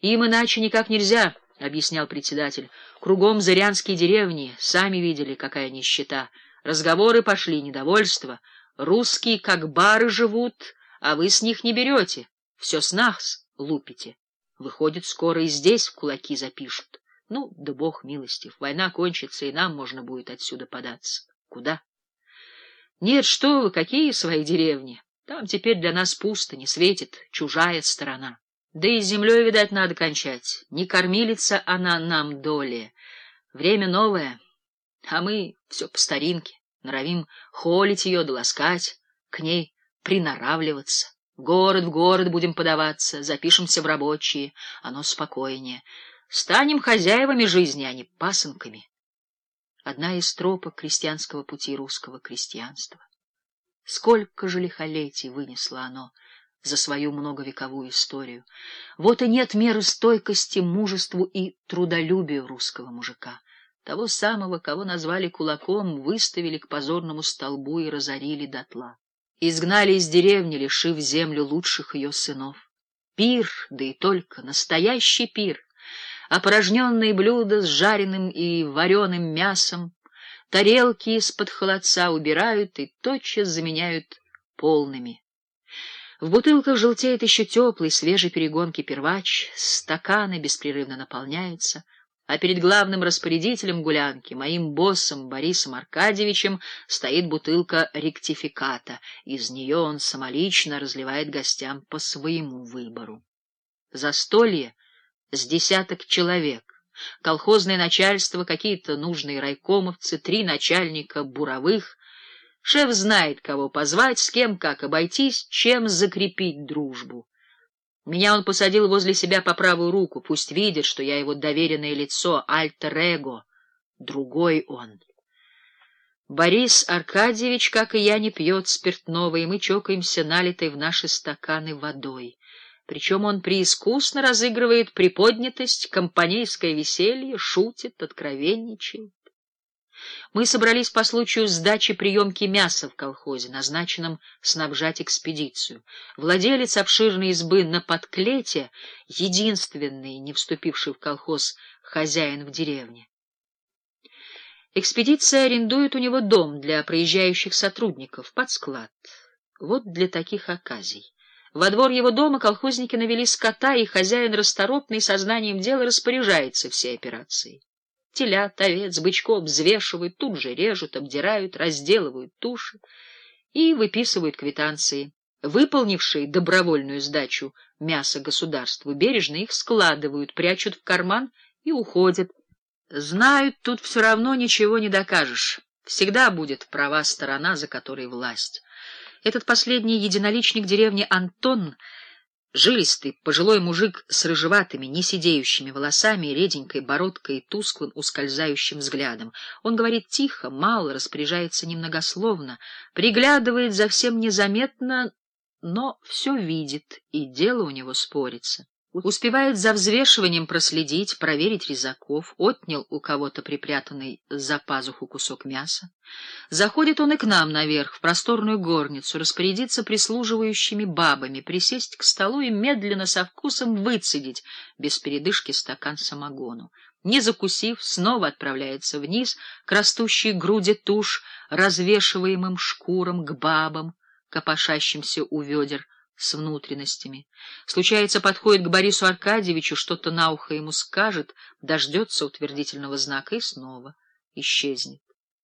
Им иначе никак нельзя, — объяснял председатель. Кругом зырянские деревни, сами видели, какая нищета. Разговоры пошли, недовольство. Русские как бары живут, а вы с них не берете. Все с нас лупите. Выходит, скоро и здесь в кулаки запишут. Ну, да бог милостив, война кончится, и нам можно будет отсюда податься. Куда? Нет, что вы, какие свои деревни? Там теперь для нас пусто, не светит, чужая сторона. Да и с землей, видать, надо кончать. Не кормилица она нам доли. Время новое, а мы все по старинке. Норовим холить ее, доласкать, к ней приноравливаться. В город, в город будем подаваться, запишемся в рабочие, оно спокойнее. Станем хозяевами жизни, а не пасынками. Одна из тропок крестьянского пути русского крестьянства. Сколько же лихолетий вынесло оно за свою многовековую историю. Вот и нет меры стойкости, мужеству и трудолюбию русского мужика. Того самого, кого назвали кулаком, выставили к позорному столбу и разорили дотла. Изгнали из деревни, лишив землю лучших ее сынов. Пир, да и только, настоящий пир. Опорожненные блюда с жареным и вареным мясом, тарелки из-под холодца убирают и тотчас заменяют полными. В бутылках желтеет еще теплый, свежий перегонки первач, стаканы беспрерывно наполняются — а перед главным распорядителем гулянки, моим боссом Борисом Аркадьевичем, стоит бутылка ректификата. Из нее он самолично разливает гостям по своему выбору. Застолье с десяток человек, колхозное начальство, какие-то нужные райкомовцы, три начальника буровых. Шеф знает, кого позвать, с кем как обойтись, чем закрепить дружбу. Меня он посадил возле себя по правую руку, пусть видит, что я его доверенное лицо, альтер-эго, другой он. Борис Аркадьевич, как и я, не пьет спиртного, и мы чокаемся налитой в наши стаканы водой. Причем он преискусно разыгрывает приподнятость, компанейское веселье, шутит, откровенничает. Мы собрались по случаю сдачи приемки мяса в колхозе, назначенном снабжать экспедицию. Владелец обширной избы на подклете, единственный, не вступивший в колхоз, хозяин в деревне. Экспедиция арендует у него дом для проезжающих сотрудников под склад. Вот для таких оказий. Во двор его дома колхозники навели скота, и хозяин расторопный сознанием дела распоряжается всей операцией. Телят, овец, бычков взвешивают, тут же режут, обдирают, разделывают туши и выписывают квитанции. Выполнившие добровольную сдачу мяса государству бережно их складывают, прячут в карман и уходят. Знают, тут все равно ничего не докажешь. Всегда будет права сторона, за которой власть. Этот последний единоличник деревни Антон — Жилистый, пожилой мужик с рыжеватыми, несидеющими волосами, реденькой бородкой и тусклым, ускользающим взглядом. Он говорит тихо, мало, распоряжается немногословно, приглядывает за всем незаметно, но все видит, и дело у него спорится. Успевает за взвешиванием проследить, проверить резаков, отнял у кого-то припрятанный за пазуху кусок мяса. Заходит он и к нам наверх, в просторную горницу, распорядиться прислуживающими бабами, присесть к столу и медленно со вкусом выцедить без передышки стакан самогону. Не закусив, снова отправляется вниз к растущей груди туш, развешиваемым шкурам, к бабам, копошащимся у ведер, с внутренностями. Случается, подходит к Борису Аркадьевичу, что-то на ухо ему скажет, дождется утвердительного знака и снова исчезнет.